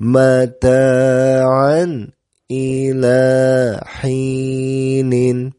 متاعا إلى حين.